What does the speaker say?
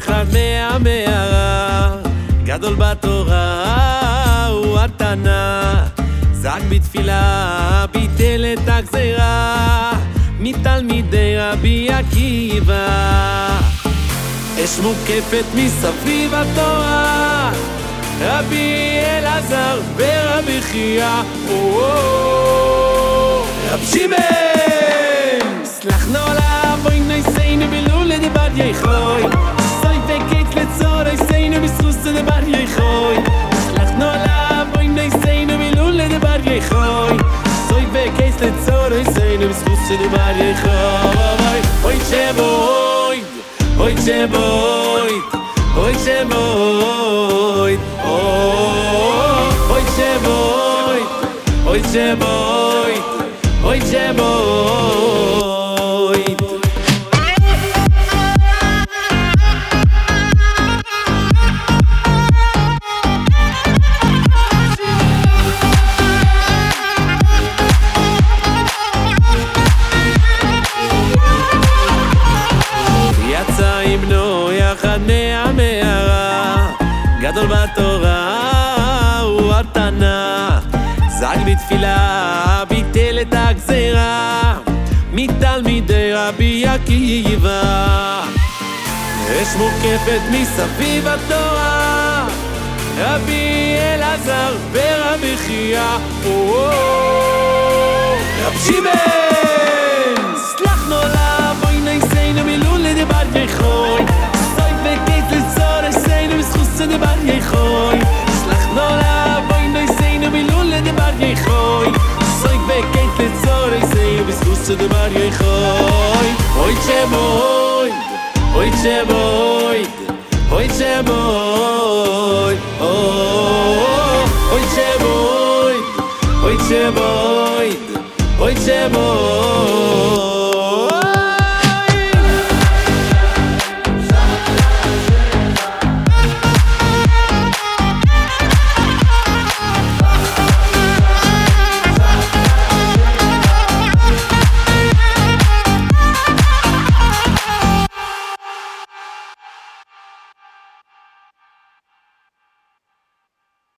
יחד מהמערה, גדול בתורה הוא התנא, זק בתפילה, ביטל את הגזירה, מתלמידי רבי עקיבא. אש מוקפת מסביב התורה, רבי אלעזר ורבי חייא, רב שמעון! וקץ לצור עשינו בסחוס דבר יחוי אוי שבוי אוי שבוי אוי שבוי אוי שבוי אוי שבוי אוי שבוי גדול בתורה הוא התנא זג בתפילה ביטל את הגזירה מתלמידי רבי עקיבא. אש מוקפת מסביב התורה רבי אלעזר ורבי חייא. רב שמעון! סלחנו לה בואי נסיינו מלולה דבר מסחוס דבר יחוי סלחנו לה בואי נסיינו מלולה דבר יחוי סוי וקץ לצור עשינו מסחוס דבר יחוי אוי צ'בוי אוי צ'בוי אוי צ'בוי אוי צ'בוי אוי צ'בוי אוי צ'בוי